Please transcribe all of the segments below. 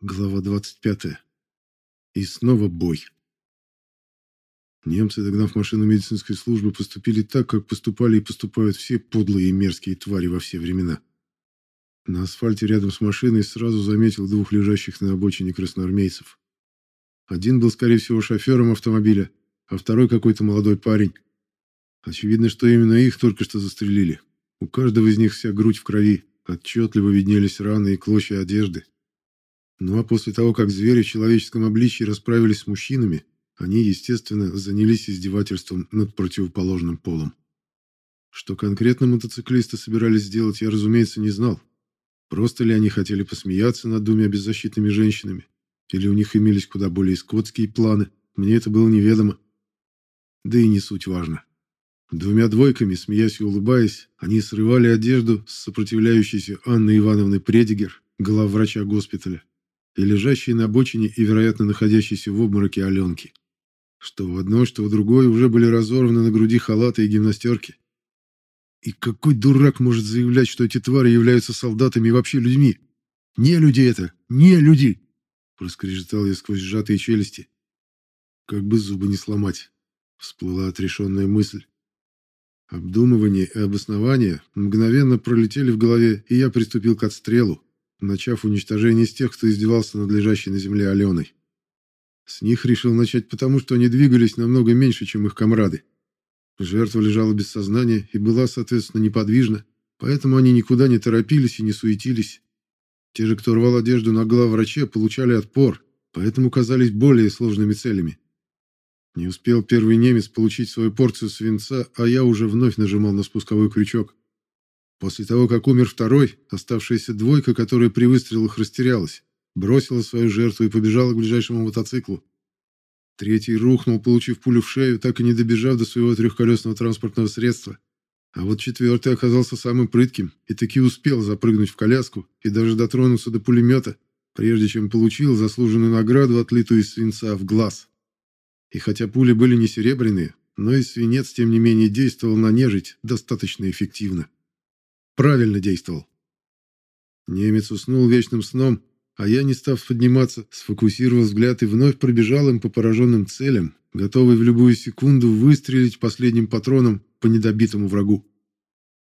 Глава 25. И снова бой. Немцы, догнав машину медицинской службы, поступили так, как поступали и поступают все подлые и мерзкие твари во все времена. На асфальте рядом с машиной сразу заметил двух лежащих на обочине красноармейцев. Один был, скорее всего, шофером автомобиля, а второй какой-то молодой парень. Очевидно, что именно их только что застрелили. У каждого из них вся грудь в крови, отчетливо виднелись раны и клочья одежды, ну а после того, как звери в человеческом обличье расправились с мужчинами, они, естественно, занялись издевательством над противоположным полом. Что конкретно мотоциклисты собирались сделать, я, разумеется, не знал. Просто ли они хотели посмеяться над двумя беззащитными женщинами, или у них имелись куда более скотские планы, мне это было неведомо. Да и не суть важно. Двумя двойками, смеясь и улыбаясь, они срывали одежду с сопротивляющейся Анны Ивановны Предигер, главврача госпиталя, и лежащие на обочине и, вероятно, находящиеся в обмороке Аленки. Что в одно, что в другое уже были разорваны на груди халаты и гимнастерки. И какой дурак может заявлять, что эти твари являются солдатами и вообще людьми? Не люди это, не люди! Проскрежетал я сквозь сжатые челюсти. Как бы зубы не сломать, всплыла отрешенная мысль. Обдумывание и обоснование мгновенно пролетели в голове, и я приступил к отстрелу, начав уничтожение с тех, кто издевался над лежащей на земле Аленой. С них решил начать потому, что они двигались намного меньше, чем их комрады. Жертва лежала без сознания и была, соответственно, неподвижна, поэтому они никуда не торопились и не суетились. Те же, кто рвал одежду на главвраче, получали отпор, поэтому казались более сложными целями. Не успел первый немец получить свою порцию свинца, а я уже вновь нажимал на спусковой крючок. После того, как умер второй, оставшаяся двойка, которая при выстрелах растерялась, бросила свою жертву и побежала к ближайшему мотоциклу. Третий рухнул, получив пулю в шею, так и не добежав до своего трехколесного транспортного средства. А вот четвертый оказался самым прытким и таки успел запрыгнуть в коляску и даже дотронуться до пулемета, прежде чем получил заслуженную награду, отлитую из свинца, в глаз. И хотя пули были не серебряные, но и свинец, тем не менее, действовал на нежить достаточно эффективно. Правильно действовал. Немец уснул вечным сном, а я, не став подниматься, сфокусировал взгляд и вновь пробежал им по пораженным целям, готовый в любую секунду выстрелить последним патроном по недобитому врагу.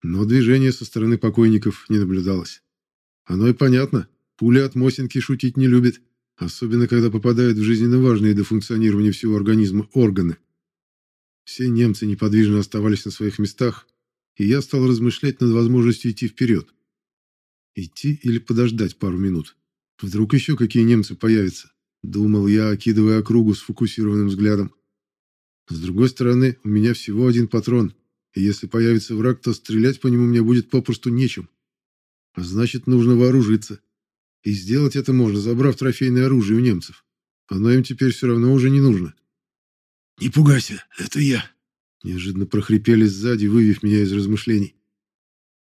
Но движения со стороны покойников не наблюдалось. Оно и понятно. Пуля от Мосинки шутить не любит, особенно когда попадают в жизненно важные для функционирования всего организма органы. Все немцы неподвижно оставались на своих местах, и я стал размышлять над возможностью идти вперед. Идти или подождать пару минут? Вдруг еще какие немцы появятся? Думал я, окидывая округу фокусированным взглядом. С другой стороны, у меня всего один патрон, и если появится враг, то стрелять по нему мне будет попросту нечем. А значит, нужно вооружиться. И сделать это можно, забрав трофейное оружие у немцев. Оно им теперь все равно уже не нужно. «Не пугайся, это я», Неожиданно прохрипели сзади, вывев меня из размышлений.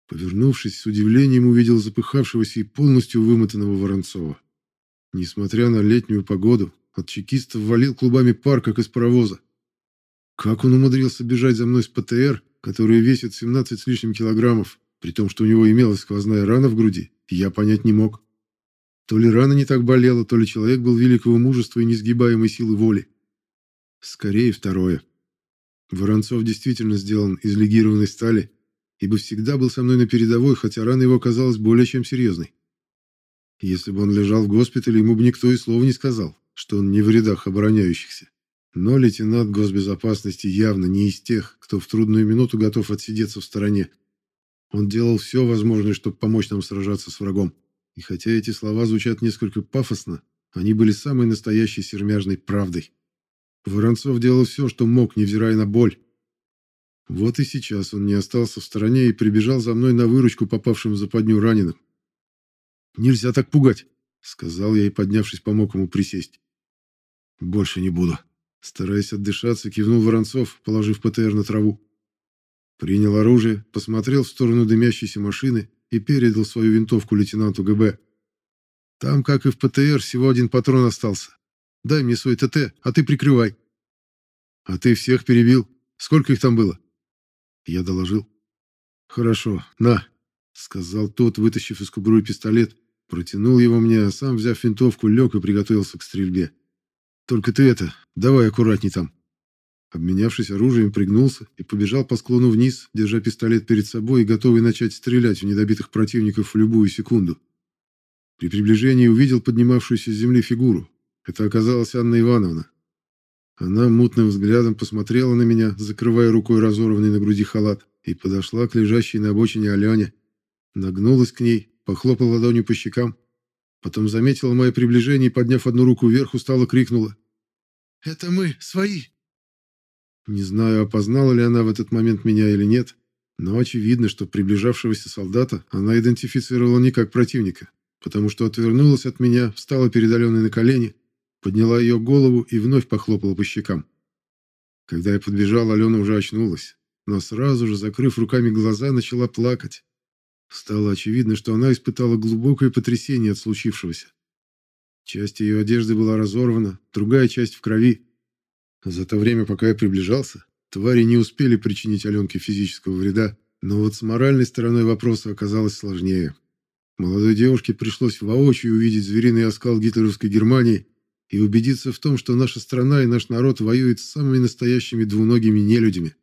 Повернувшись, с удивлением увидел запыхавшегося и полностью вымотанного Воронцова. Несмотря на летнюю погоду, от чекиста валил клубами пар, как из паровоза. Как он умудрился бежать за мной с ПТР, который весит 17 с лишним килограммов, при том, что у него имелась сквозная рана в груди, я понять не мог. То ли рана не так болела, то ли человек был великого мужества и несгибаемой силы воли. Скорее второе. Воронцов действительно сделан из легированной стали, ибо всегда был со мной на передовой, хотя рана его казалась более чем серьезной. Если бы он лежал в госпитале, ему бы никто и слова не сказал, что он не в рядах обороняющихся. Но лейтенант госбезопасности явно не из тех, кто в трудную минуту готов отсидеться в стороне. Он делал все возможное, чтобы помочь нам сражаться с врагом. И хотя эти слова звучат несколько пафосно, они были самой настоящей сермяжной правдой. Воронцов делал все, что мог, невзирая на боль. Вот и сейчас он не остался в стороне и прибежал за мной на выручку попавшим в западню раненым. «Нельзя так пугать», — сказал я и, поднявшись, помог ему присесть. «Больше не буду», — стараясь отдышаться, кивнул Воронцов, положив ПТР на траву. Принял оружие, посмотрел в сторону дымящейся машины и передал свою винтовку лейтенанту ГБ. Там, как и в ПТР, всего один патрон остался. Дай мне свой ТТ, а ты прикрывай. А ты всех перебил? Сколько их там было? Я доложил. Хорошо, на, сказал тот, вытащив из кобуры пистолет Протянул его мне, а сам, взяв винтовку, лег и приготовился к стрельбе. «Только ты это, давай аккуратней там». Обменявшись оружием, пригнулся и побежал по склону вниз, держа пистолет перед собой и готовый начать стрелять в недобитых противников в любую секунду. При приближении увидел поднимавшуюся с земли фигуру. Это оказалась Анна Ивановна. Она мутным взглядом посмотрела на меня, закрывая рукой разорванный на груди халат, и подошла к лежащей на обочине Алене. Нагнулась к ней, похлопала ладонью по щекам. Потом заметила мое приближение и, подняв одну руку вверх, устало крикнула. «Это мы, свои!» Не знаю, опознала ли она в этот момент меня или нет, но очевидно, что приближавшегося солдата она идентифицировала не как противника, потому что отвернулась от меня, встала перед Аленой на колени подняла ее голову и вновь похлопала по щекам. Когда я подбежал, Алена уже очнулась, но сразу же, закрыв руками глаза, начала плакать. Стало очевидно, что она испытала глубокое потрясение от случившегося. Часть ее одежды была разорвана, другая часть в крови. За то время, пока я приближался, твари не успели причинить Аленке физического вреда, но вот с моральной стороной вопроса оказалось сложнее. Молодой девушке пришлось воочию увидеть звериный оскал гитлеровской Германии и убедиться в том, что наша страна и наш народ воюют с самыми настоящими двуногими нелюдями.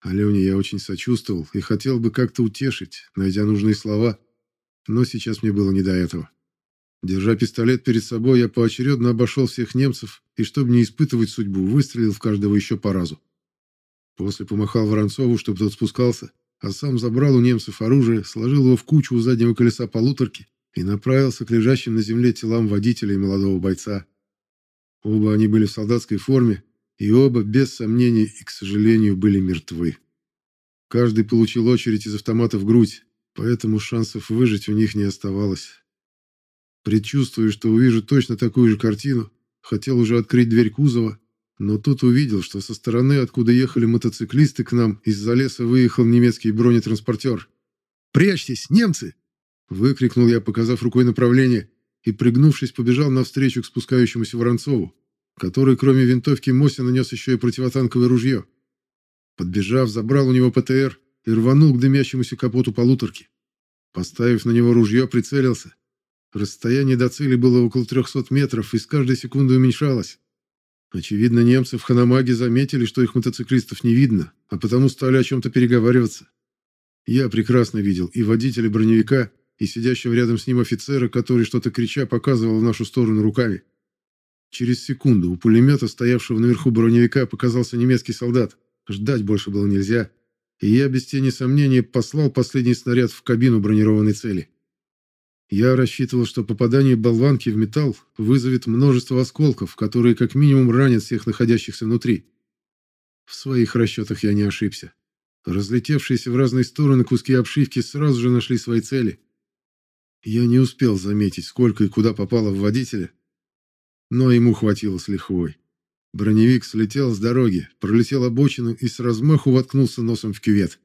Алене я очень сочувствовал и хотел бы как-то утешить, найдя нужные слова, но сейчас мне было не до этого. Держа пистолет перед собой, я поочередно обошел всех немцев и, чтобы не испытывать судьбу, выстрелил в каждого еще по разу. После помахал Воронцову, чтобы тот спускался, а сам забрал у немцев оружие, сложил его в кучу у заднего колеса полуторки и направился к лежащим на земле телам водителя и молодого бойца. Оба они были в солдатской форме, и оба, без сомнений и, к сожалению, были мертвы. Каждый получил очередь из автомата в грудь, поэтому шансов выжить у них не оставалось. Предчувствуя, что увижу точно такую же картину, хотел уже открыть дверь кузова, но тут увидел, что со стороны, откуда ехали мотоциклисты к нам, из-за леса выехал немецкий бронетранспортер. «Прячьтесь, немцы!» Выкрикнул я, показав рукой направление, и, пригнувшись, побежал навстречу к спускающемуся Воронцову, который, кроме винтовки Мося, нанес еще и противотанковое ружье. Подбежав, забрал у него ПТР и рванул к дымящемуся капоту полуторки. Поставив на него ружье, прицелился. Расстояние до цели было около 300 метров и с каждой секундой уменьшалось. Очевидно, немцы в Ханамаге заметили, что их мотоциклистов не видно, а потому стали о чем-то переговариваться. Я прекрасно видел и водителя броневика, и сидящего рядом с ним офицера, который что-то крича показывал в нашу сторону руками. Через секунду у пулемета, стоявшего наверху броневика, показался немецкий солдат. Ждать больше было нельзя, и я без тени сомнения послал последний снаряд в кабину бронированной цели. Я рассчитывал, что попадание болванки в металл вызовет множество осколков, которые как минимум ранят всех находящихся внутри. В своих расчетах я не ошибся. Разлетевшиеся в разные стороны куски обшивки сразу же нашли свои цели. Я не успел заметить, сколько и куда попало в водителя, но ему хватило с лихвой. Броневик слетел с дороги, пролетел обочину и с размаху воткнулся носом в кювет.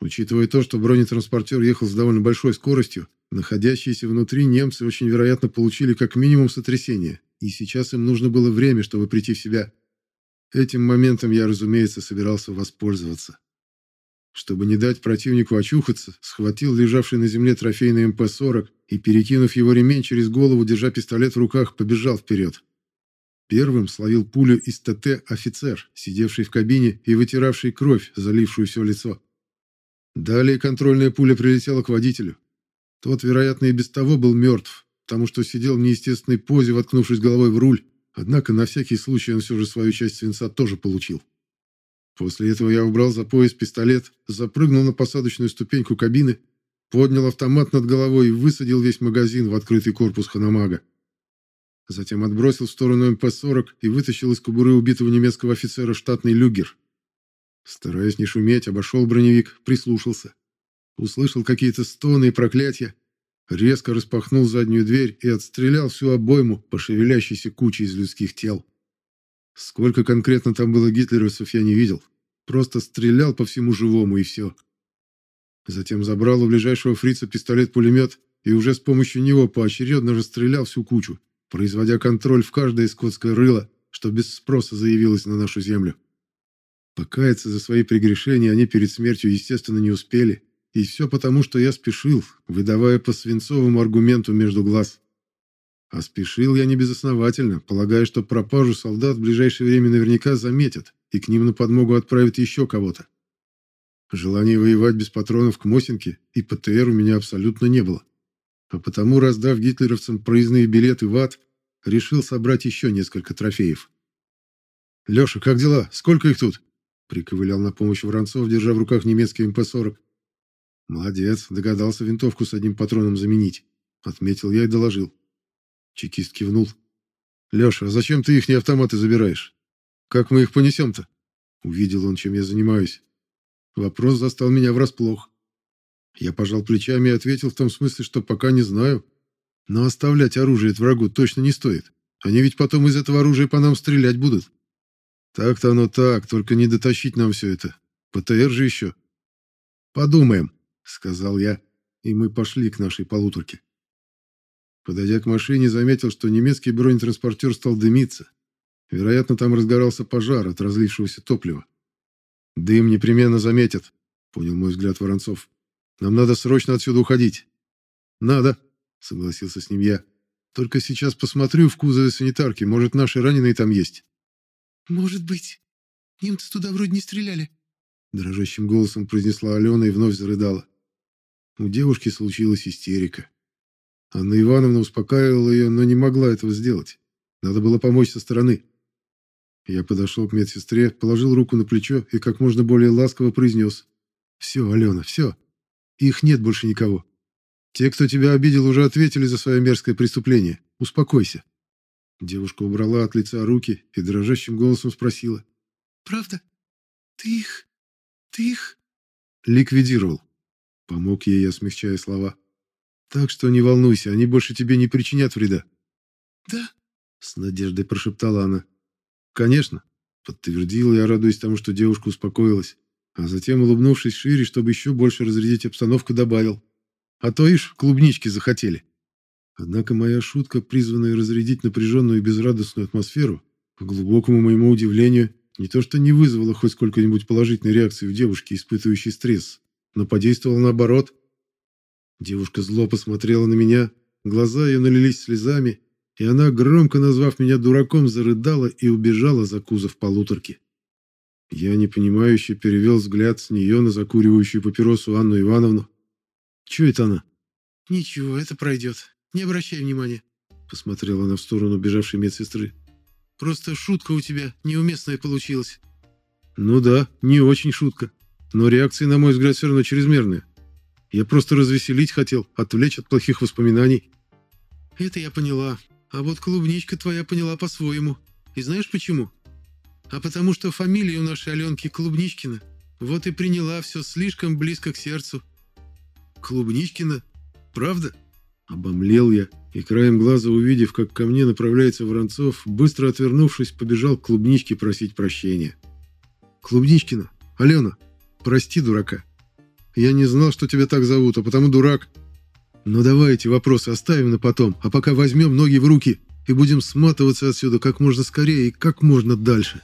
Учитывая то, что бронетранспортер ехал с довольно большой скоростью, находящиеся внутри немцы очень вероятно получили как минимум сотрясение, и сейчас им нужно было время, чтобы прийти в себя. Этим моментом я, разумеется, собирался воспользоваться. Чтобы не дать противнику очухаться, схватил лежавший на земле трофейный МП-40 и, перекинув его ремень через голову, держа пистолет в руках, побежал вперед. Первым словил пулю из ТТ офицер, сидевший в кабине и вытиравший кровь, залившую все лицо. Далее контрольная пуля прилетела к водителю. Тот, вероятно, и без того был мертв, потому что сидел в неестественной позе, воткнувшись головой в руль, однако на всякий случай он все же свою часть свинца тоже получил. После этого я убрал за пояс пистолет, запрыгнул на посадочную ступеньку кабины, поднял автомат над головой и высадил весь магазин в открытый корпус Ханамага. Затем отбросил в сторону МП-40 и вытащил из кобуры убитого немецкого офицера штатный люгер. Стараясь не шуметь, обошел броневик, прислушался. Услышал какие-то стоны и проклятия, резко распахнул заднюю дверь и отстрелял всю обойму по шевелящейся куче из людских тел. Сколько конкретно там было гитлеровцев, я не видел. Просто стрелял по всему живому и все. Затем забрал у ближайшего фрица пистолет-пулемет и уже с помощью него поочередно расстрелял всю кучу, производя контроль в каждое скотское рыло, что без спроса заявилось на нашу землю. Покаяться за свои прегрешения они перед смертью, естественно, не успели, и все потому, что я спешил, выдавая по свинцовому аргументу между глаз. А спешил я не безосновательно, полагая, что пропажу солдат в ближайшее время наверняка заметят, и к ним на подмогу отправят еще кого-то. Желания воевать без патронов к Мосинке и ПТР у меня абсолютно не было. А потому, раздав гитлеровцам проездные билеты в ад, решил собрать еще несколько трофеев. «Леша, как дела? Сколько их тут?» Приковылял на помощь Воронцов, держа в руках немецкий МП-40. «Молодец, догадался винтовку с одним патроном заменить», — отметил я и доложил. Чекист кивнул. «Леша, а зачем ты ихние автоматы забираешь? Как мы их понесем-то?» Увидел он, чем я занимаюсь. Вопрос застал меня врасплох. Я пожал плечами и ответил в том смысле, что пока не знаю. Но оставлять оружие врагу точно не стоит. Они ведь потом из этого оружия по нам стрелять будут. Так-то оно так, только не дотащить нам все это. ПТР же еще. Подумаем, сказал я, и мы пошли к нашей полуторке. Подойдя к машине, заметил, что немецкий бронетранспортер стал дымиться. Вероятно, там разгорался пожар от разлившегося топлива. «Дым непременно заметят», — понял мой взгляд Воронцов. «Нам надо срочно отсюда уходить». «Надо», — согласился с ним я. «Только сейчас посмотрю в кузове санитарки, может, наши раненые там есть». «Может быть. Немцы туда вроде не стреляли», — дрожащим голосом произнесла Алена и вновь зарыдала. У девушки случилась истерика. Анна Ивановна успокаивала ее, но не могла этого сделать. Надо было помочь со стороны. Я подошел к медсестре, положил руку на плечо и как можно более ласково произнес. «Все, Алена, все. Их нет больше никого. Те, кто тебя обидел, уже ответили за свое мерзкое преступление. Успокойся». Девушка убрала от лица руки и дрожащим голосом спросила. «Правда? Ты их... ты их...» «Ликвидировал». Помог ей я, смягчая слова. «Так что не волнуйся, они больше тебе не причинят вреда». «Да?» — с надеждой прошептала она. «Конечно», — подтвердил я, радуясь тому, что девушка успокоилась, а затем, улыбнувшись шире, чтобы еще больше разрядить обстановку, добавил. «А то, ишь, клубнички захотели». Однако моя шутка, призванная разрядить напряженную и безрадостную атмосферу, к глубокому моему удивлению, не то что не вызвала хоть сколько-нибудь положительной реакции у девушки, испытывающей стресс, но подействовала наоборот. Девушка зло посмотрела на меня, глаза ее налились слезами, и она, громко назвав меня дураком, зарыдала и убежала за кузов полуторки. Я непонимающе перевел взгляд с нее на закуривающую папиросу Анну Ивановну. «Чего это она?» «Ничего, это пройдет. Не обращай внимания», — посмотрела она в сторону бежавшей медсестры. «Просто шутка у тебя неуместная получилась». «Ну да, не очень шутка. Но реакция, на мой взгляд, все равно чрезмерная. Я просто развеселить хотел, отвлечь от плохих воспоминаний». «Это я поняла. А вот клубничка твоя поняла по-своему. И знаешь почему? А потому что фамилия у нашей Аленки Клубничкина. Вот и приняла все слишком близко к сердцу. Клубничкина? Правда? Обомлел я, и краем глаза увидев, как ко мне направляется Воронцов, быстро отвернувшись, побежал к клубничке просить прощения. «Клубничкина, Алена, прости дурака. Я не знал, что тебя так зовут, а потому дурак. Но давайте вопросы оставим на потом, а пока возьмем ноги в руки и будем сматываться отсюда как можно скорее и как можно дальше.